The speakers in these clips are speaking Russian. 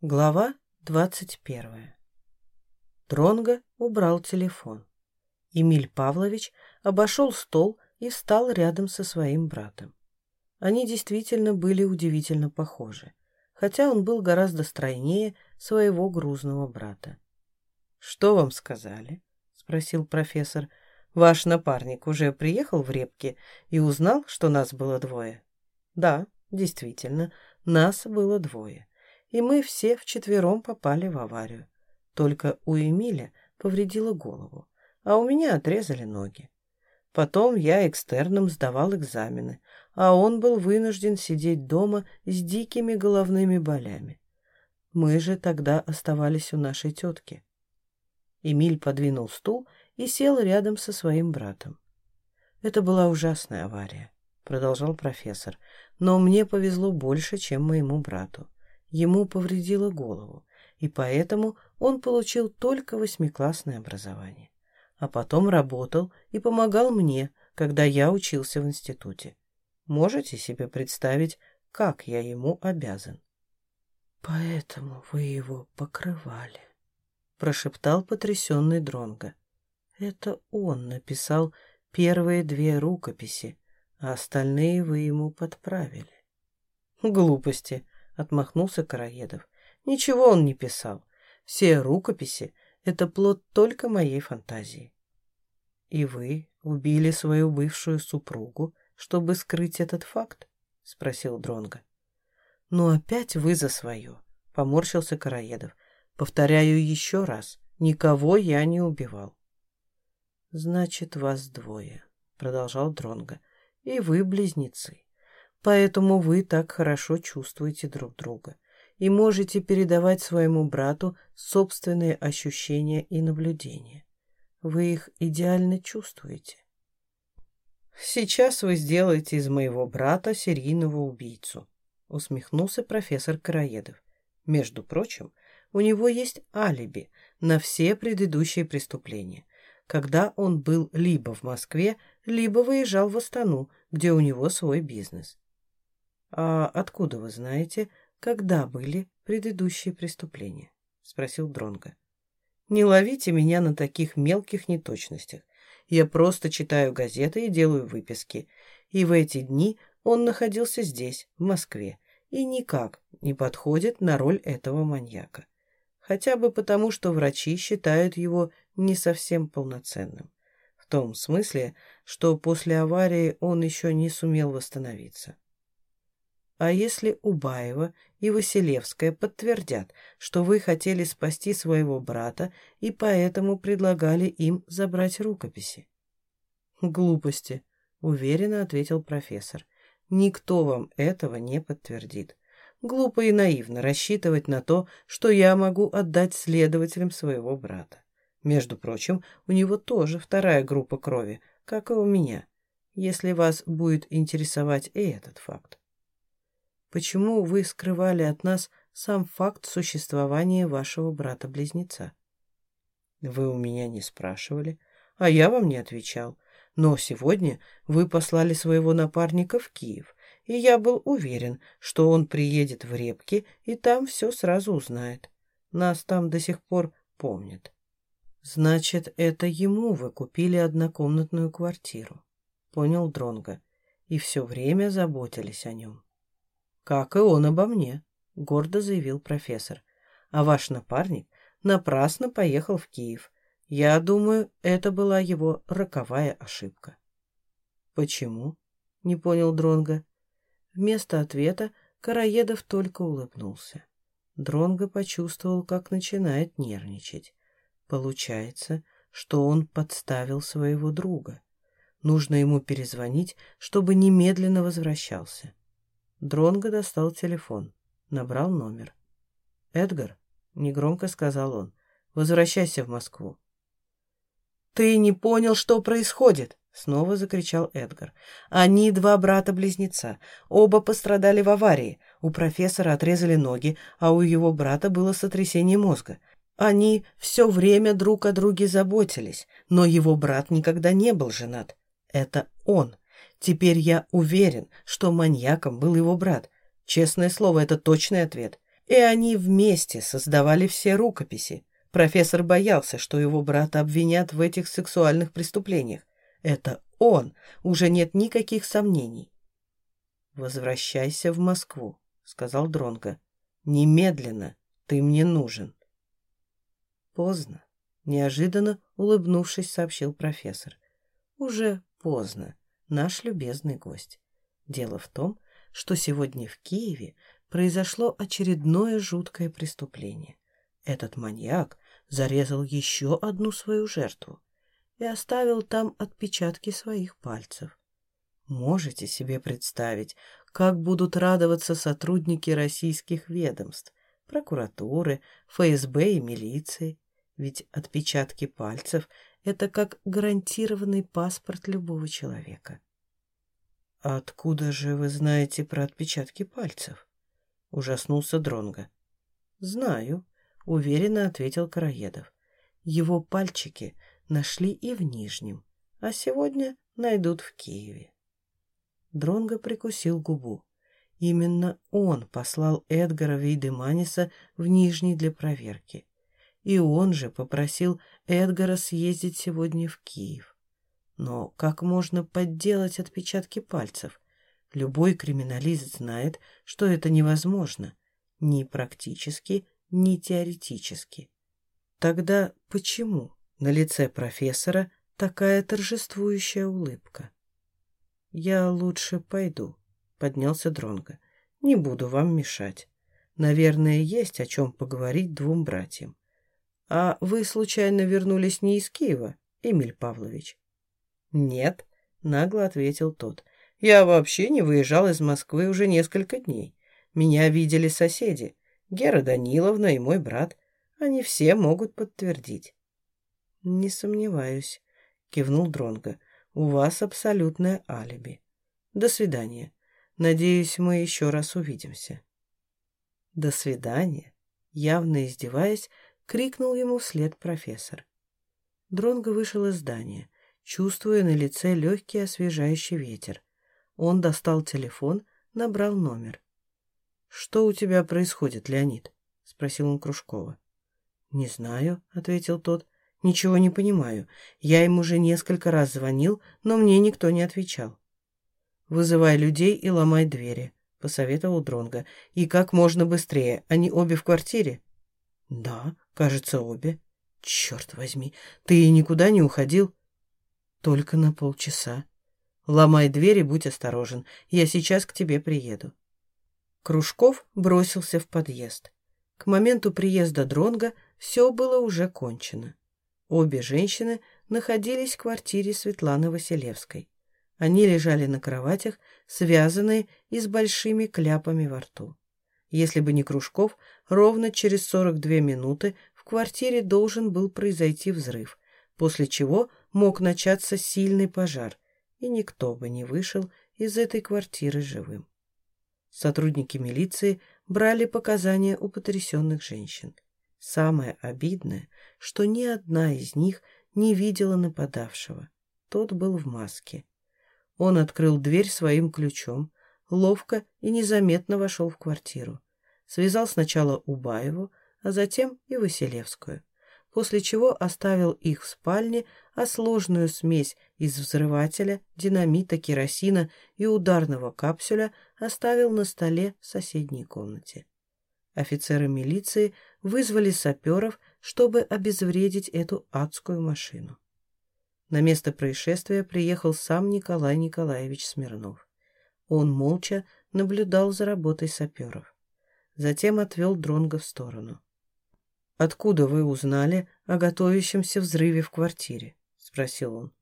Глава двадцать первая. Дронго убрал телефон. Эмиль Павлович обошел стол и встал рядом со своим братом. Они действительно были удивительно похожи, хотя он был гораздо стройнее своего грузного брата. «Что вам сказали?» — спросил профессор. «Ваш напарник уже приехал в Репки и узнал, что нас было двое?» «Да, действительно, нас было двое и мы все вчетвером попали в аварию. Только у Эмиля повредила голову, а у меня отрезали ноги. Потом я экстерном сдавал экзамены, а он был вынужден сидеть дома с дикими головными болями. Мы же тогда оставались у нашей тетки. Эмиль подвинул стул и сел рядом со своим братом. «Это была ужасная авария», — продолжал профессор, «но мне повезло больше, чем моему брату ему повредило голову, и поэтому он получил только восьмиклассное образование. А потом работал и помогал мне, когда я учился в институте. Можете себе представить, как я ему обязан? «Поэтому вы его покрывали», — прошептал потрясенный Дронго. «Это он написал первые две рукописи, а остальные вы ему подправили». «Глупости», отмахнулся Караедов. Ничего он не писал. Все рукописи — это плод только моей фантазии. И вы убили свою бывшую супругу, чтобы скрыть этот факт? — спросил Дронга. Ну опять вы за свое, — поморщился Караедов. Повторяю еще раз, никого я не убивал. Значит, вас двое, — продолжал Дронга, и вы близнецы. Поэтому вы так хорошо чувствуете друг друга и можете передавать своему брату собственные ощущения и наблюдения. Вы их идеально чувствуете. «Сейчас вы сделаете из моего брата серийного убийцу», — усмехнулся профессор Караедов. «Между прочим, у него есть алиби на все предыдущие преступления, когда он был либо в Москве, либо выезжал в Астану, где у него свой бизнес. «А откуда вы знаете, когда были предыдущие преступления?» — спросил Дронго. «Не ловите меня на таких мелких неточностях. Я просто читаю газеты и делаю выписки. И в эти дни он находился здесь, в Москве, и никак не подходит на роль этого маньяка. Хотя бы потому, что врачи считают его не совсем полноценным. В том смысле, что после аварии он еще не сумел восстановиться. А если Убаева и Василевская подтвердят, что вы хотели спасти своего брата и поэтому предлагали им забрать рукописи? Глупости, уверенно ответил профессор. Никто вам этого не подтвердит. Глупо и наивно рассчитывать на то, что я могу отдать следователям своего брата. Между прочим, у него тоже вторая группа крови, как и у меня, если вас будет интересовать и этот факт. Почему вы скрывали от нас сам факт существования вашего брата-близнеца? Вы у меня не спрашивали, а я вам не отвечал. Но сегодня вы послали своего напарника в Киев, и я был уверен, что он приедет в Репки и там все сразу узнает. Нас там до сих пор помнят. Значит, это ему вы купили однокомнатную квартиру, понял Дронга, и все время заботились о нем. «Как и он обо мне», — гордо заявил профессор. «А ваш напарник напрасно поехал в Киев. Я думаю, это была его роковая ошибка». «Почему?» — не понял Дронга. Вместо ответа Караедов только улыбнулся. Дронго почувствовал, как начинает нервничать. Получается, что он подставил своего друга. Нужно ему перезвонить, чтобы немедленно возвращался. Дронго достал телефон, набрал номер. «Эдгар», — негромко сказал он, — «возвращайся в Москву». «Ты не понял, что происходит?» — снова закричал Эдгар. «Они два брата-близнеца. Оба пострадали в аварии. У профессора отрезали ноги, а у его брата было сотрясение мозга. Они все время друг о друге заботились, но его брат никогда не был женат. Это он Теперь я уверен, что маньяком был его брат. Честное слово, это точный ответ. И они вместе создавали все рукописи. Профессор боялся, что его брата обвинят в этих сексуальных преступлениях. Это он, уже нет никаких сомнений. «Возвращайся в Москву», — сказал Дронго. «Немедленно, ты мне нужен». Поздно, неожиданно улыбнувшись, сообщил профессор. «Уже поздно, наш любезный гость. Дело в том, что сегодня в Киеве произошло очередное жуткое преступление. Этот маньяк зарезал еще одну свою жертву и оставил там отпечатки своих пальцев. Можете себе представить, как будут радоваться сотрудники российских ведомств, прокуратуры, ФСБ и милиции, ведь отпечатки пальцев – это как гарантированный паспорт любого человека. «Откуда же вы знаете про отпечатки пальцев?» — ужаснулся Дронга. «Знаю», — уверенно ответил Караедов. «Его пальчики нашли и в Нижнем, а сегодня найдут в Киеве». Дронго прикусил губу. Именно он послал Эдгара Вейдеманиса в Нижний для проверки. И он же попросил Эдгара съездить сегодня в Киев. Но как можно подделать отпечатки пальцев? Любой криминалист знает, что это невозможно. Ни практически, ни теоретически. Тогда почему на лице профессора такая торжествующая улыбка? «Я лучше пойду», — поднялся Дронго. «Не буду вам мешать. Наверное, есть о чем поговорить двум братьям. А вы, случайно, вернулись не из Киева, Эмиль Павлович?» «Нет», — нагло ответил тот. «Я вообще не выезжал из Москвы уже несколько дней. Меня видели соседи, Гера Даниловна и мой брат. Они все могут подтвердить». «Не сомневаюсь», — кивнул Дронго. «У вас абсолютное алиби. До свидания. Надеюсь, мы еще раз увидимся». «До свидания», — явно издеваясь, крикнул ему вслед профессор. Дронго вышел из здания чувствуя на лице легкий освежающий ветер. Он достал телефон, набрал номер. «Что у тебя происходит, Леонид?» — спросил он Кружкова. «Не знаю», — ответил тот. «Ничего не понимаю. Я им уже несколько раз звонил, но мне никто не отвечал». «Вызывай людей и ломай двери», — посоветовал Дронга. «И как можно быстрее. Они обе в квартире?» «Да, кажется, обе». «Черт возьми, ты никуда не уходил?» Только на полчаса. Ломай дверь и будь осторожен. Я сейчас к тебе приеду. Кружков бросился в подъезд. К моменту приезда Дронга все было уже кончено. Обе женщины находились в квартире Светланы Василевской. Они лежали на кроватях, связанные и с большими кляпами во рту. Если бы не Кружков, ровно через 42 минуты в квартире должен был произойти взрыв, после чего мог начаться сильный пожар, и никто бы не вышел из этой квартиры живым. Сотрудники милиции брали показания у потрясенных женщин. Самое обидное, что ни одна из них не видела нападавшего. Тот был в маске. Он открыл дверь своим ключом, ловко и незаметно вошел в квартиру. Связал сначала Убаеву, а затем и Василевскую после чего оставил их в спальне, а сложную смесь из взрывателя, динамита, керосина и ударного капсюля оставил на столе в соседней комнате. Офицеры милиции вызвали саперов, чтобы обезвредить эту адскую машину. На место происшествия приехал сам Николай Николаевич Смирнов. Он молча наблюдал за работой саперов. Затем отвел Дронга в сторону. «Откуда вы узнали о готовящемся взрыве в квартире?» — спросил он.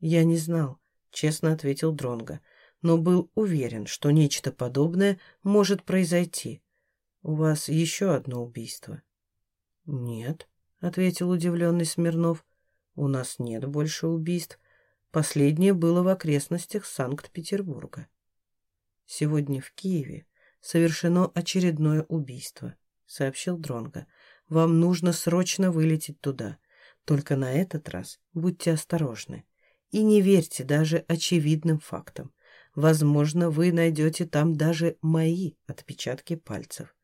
«Я не знал», — честно ответил Дронго, «но был уверен, что нечто подобное может произойти. У вас еще одно убийство». «Нет», — ответил удивленный Смирнов, «у нас нет больше убийств. Последнее было в окрестностях Санкт-Петербурга». «Сегодня в Киеве совершено очередное убийство», — сообщил Дронго. Вам нужно срочно вылететь туда. Только на этот раз будьте осторожны. И не верьте даже очевидным фактам. Возможно, вы найдете там даже мои отпечатки пальцев.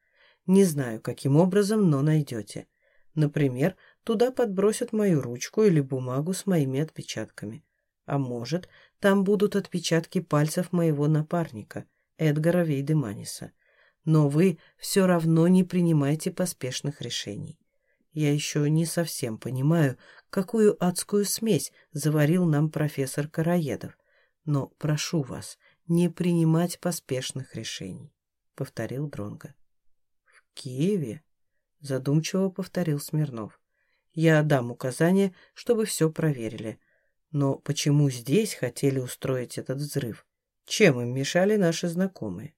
Не знаю, каким образом, но найдете. Например, туда подбросят мою ручку или бумагу с моими отпечатками. А может, там будут отпечатки пальцев моего напарника, Эдгара Вейдеманиса. Но вы все равно не принимайте поспешных решений. Я еще не совсем понимаю, какую адскую смесь заварил нам профессор Караедов. Но прошу вас не принимать поспешных решений, — повторил Дронга. В Киеве? — задумчиво повторил Смирнов. Я дам указание, чтобы все проверили. Но почему здесь хотели устроить этот взрыв? Чем им мешали наши знакомые?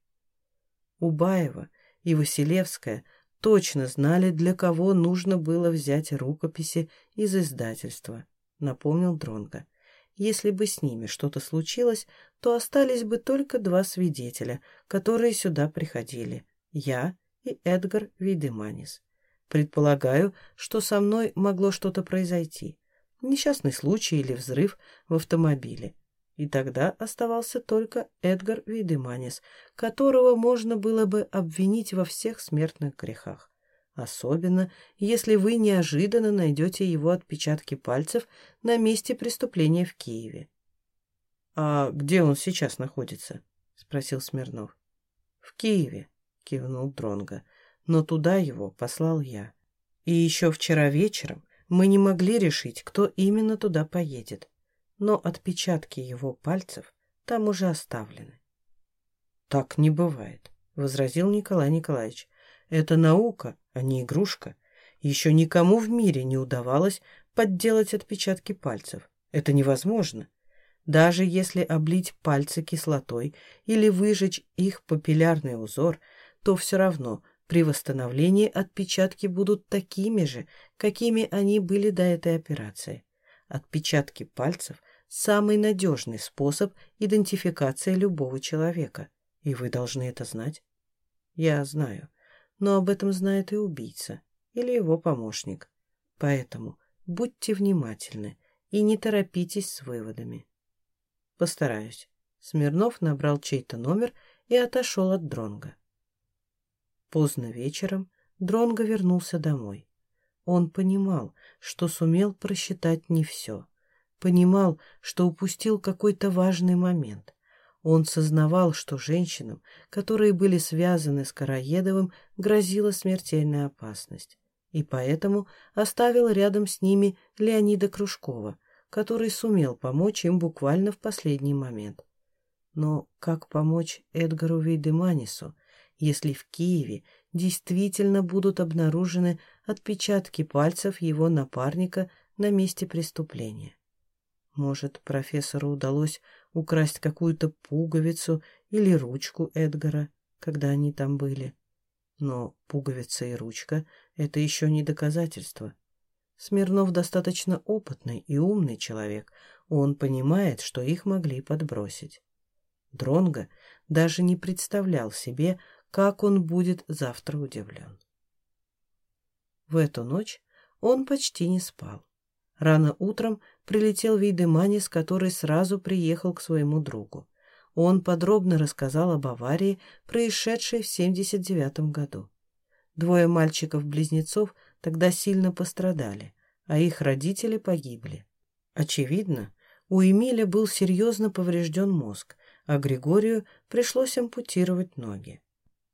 Убаева и Василевская точно знали, для кого нужно было взять рукописи из издательства, напомнил Дронга. Если бы с ними что-то случилось, то остались бы только два свидетеля, которые сюда приходили — я и Эдгар Видеманис. Предполагаю, что со мной могло что-то произойти. Несчастный случай или взрыв в автомобиле. И тогда оставался только Эдгар Видеманис, которого можно было бы обвинить во всех смертных грехах. Особенно, если вы неожиданно найдете его отпечатки пальцев на месте преступления в Киеве. «А где он сейчас находится?» — спросил Смирнов. «В Киеве», — кивнул Дронга. «Но туда его послал я. И еще вчера вечером мы не могли решить, кто именно туда поедет но отпечатки его пальцев там уже оставлены. «Так не бывает», — возразил Николай Николаевич. «Это наука, а не игрушка. Еще никому в мире не удавалось подделать отпечатки пальцев. Это невозможно. Даже если облить пальцы кислотой или выжечь их папиллярный узор, то все равно при восстановлении отпечатки будут такими же, какими они были до этой операции. Отпечатки пальцев – самый надежный способ идентификации любого человека, и вы должны это знать. Я знаю, но об этом знает и убийца, или его помощник. Поэтому будьте внимательны и не торопитесь с выводами. Постараюсь. Смирнов набрал чей-то номер и отошел от Дронга. Поздно вечером Дронго вернулся домой. Он понимал, что сумел просчитать не все. Понимал, что упустил какой-то важный момент. Он сознавал, что женщинам, которые были связаны с Караедовым, грозила смертельная опасность. И поэтому оставил рядом с ними Леонида Кружкова, который сумел помочь им буквально в последний момент. Но как помочь Эдгару Вейдеманису, если в Киеве действительно будут обнаружены отпечатки пальцев его напарника на месте преступления. Может, профессору удалось украсть какую-то пуговицу или ручку Эдгара, когда они там были. Но пуговица и ручка — это еще не доказательство. Смирнов достаточно опытный и умный человек. Он понимает, что их могли подбросить. Дронго даже не представлял себе, как он будет завтра удивлен. В эту ночь он почти не спал. Рано утром прилетел Вейдеманис, который сразу приехал к своему другу. Он подробно рассказал об аварии, происшедшей в 79 году. Двое мальчиков-близнецов тогда сильно пострадали, а их родители погибли. Очевидно, у Эмиля был серьезно поврежден мозг, а Григорию пришлось ампутировать ноги.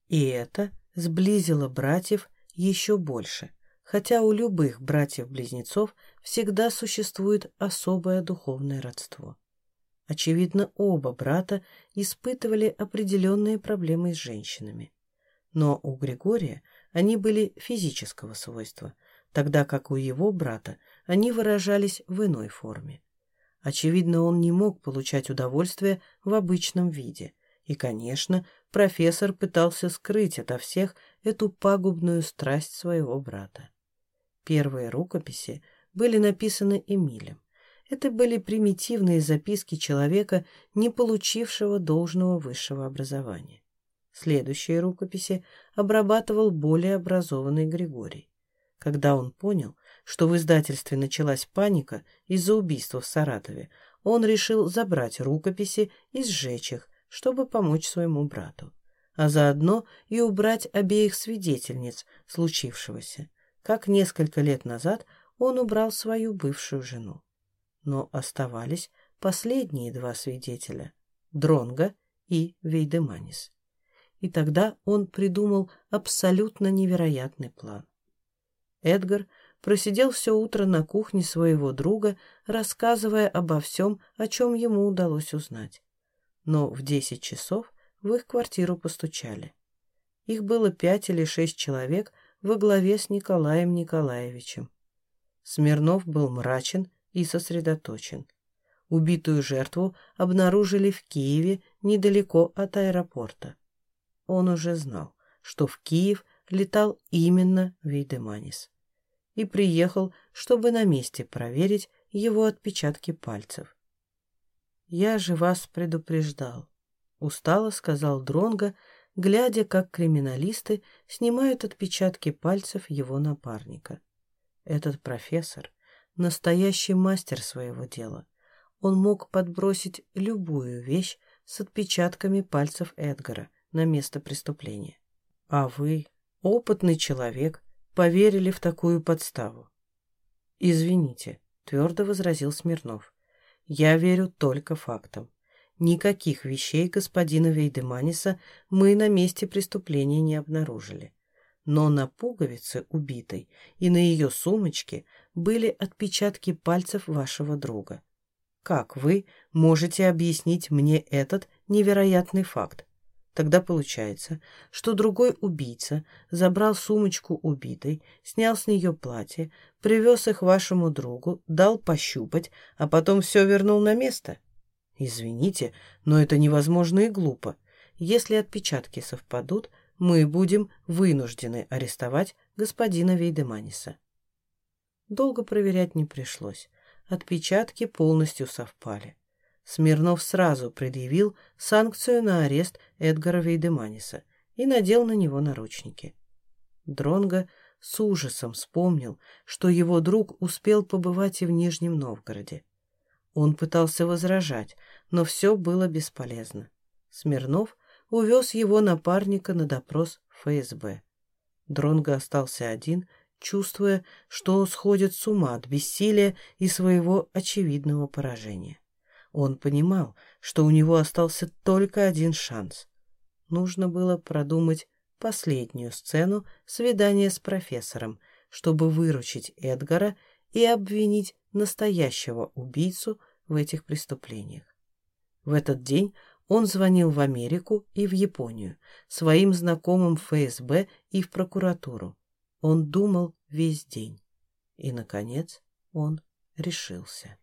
И это сблизило братьев еще больше, хотя у любых братьев-близнецов всегда существует особое духовное родство. Очевидно, оба брата испытывали определенные проблемы с женщинами. Но у Григория они были физического свойства, тогда как у его брата они выражались в иной форме. Очевидно, он не мог получать удовольствие в обычном виде – и, конечно, профессор пытался скрыть ото всех эту пагубную страсть своего брата. Первые рукописи были написаны Эмилем. Это были примитивные записки человека, не получившего должного высшего образования. Следующие рукописи обрабатывал более образованный Григорий. Когда он понял, что в издательстве началась паника из-за убийства в Саратове, он решил забрать рукописи и сжечь их, чтобы помочь своему брату. а заодно и убрать обеих свидетельниц случившегося, как несколько лет назад он убрал свою бывшую жену. Но оставались последние два свидетеля – Дронга и Вейдеманис. И тогда он придумал абсолютно невероятный план. Эдгар просидел все утро на кухне своего друга, рассказывая обо всем, о чем ему удалось узнать. Но в десять часов в их квартиру постучали. Их было пять или шесть человек во главе с Николаем Николаевичем. Смирнов был мрачен и сосредоточен. Убитую жертву обнаружили в Киеве недалеко от аэропорта. Он уже знал, что в Киев летал именно Вейдеманис и приехал, чтобы на месте проверить его отпечатки пальцев. «Я же вас предупреждал», — устало сказал Дронго, глядя, как криминалисты снимают отпечатки пальцев его напарника. Этот профессор — настоящий мастер своего дела. Он мог подбросить любую вещь с отпечатками пальцев Эдгара на место преступления. А вы, опытный человек, поверили в такую подставу. «Извините», — твердо возразил Смирнов. «Я верю только фактам. Никаких вещей господина Вейдеманиса мы на месте преступления не обнаружили. Но на пуговице убитой и на ее сумочке были отпечатки пальцев вашего друга. Как вы можете объяснить мне этот невероятный факт? Тогда получается, что другой убийца забрал сумочку убитой, снял с нее платье, привез их вашему другу, дал пощупать, а потом все вернул на место. Извините, но это невозможно и глупо. Если отпечатки совпадут, мы будем вынуждены арестовать господина Вейдеманиса. Долго проверять не пришлось. Отпечатки полностью совпали. Смирнов сразу предъявил санкцию на арест Эдгара Вейдеманиса и надел на него наручники. Дронго с ужасом вспомнил, что его друг успел побывать и в Нижнем Новгороде. Он пытался возражать, но все было бесполезно. Смирнов увез его напарника на допрос ФСБ. Дронго остался один, чувствуя, что сходит с ума от бессилия и своего очевидного поражения. Он понимал, что у него остался только один шанс. Нужно было продумать последнюю сцену свидания с профессором, чтобы выручить Эдгара и обвинить настоящего убийцу в этих преступлениях. В этот день он звонил в Америку и в Японию, своим знакомым в ФСБ и в прокуратуру. Он думал весь день. И, наконец, он решился.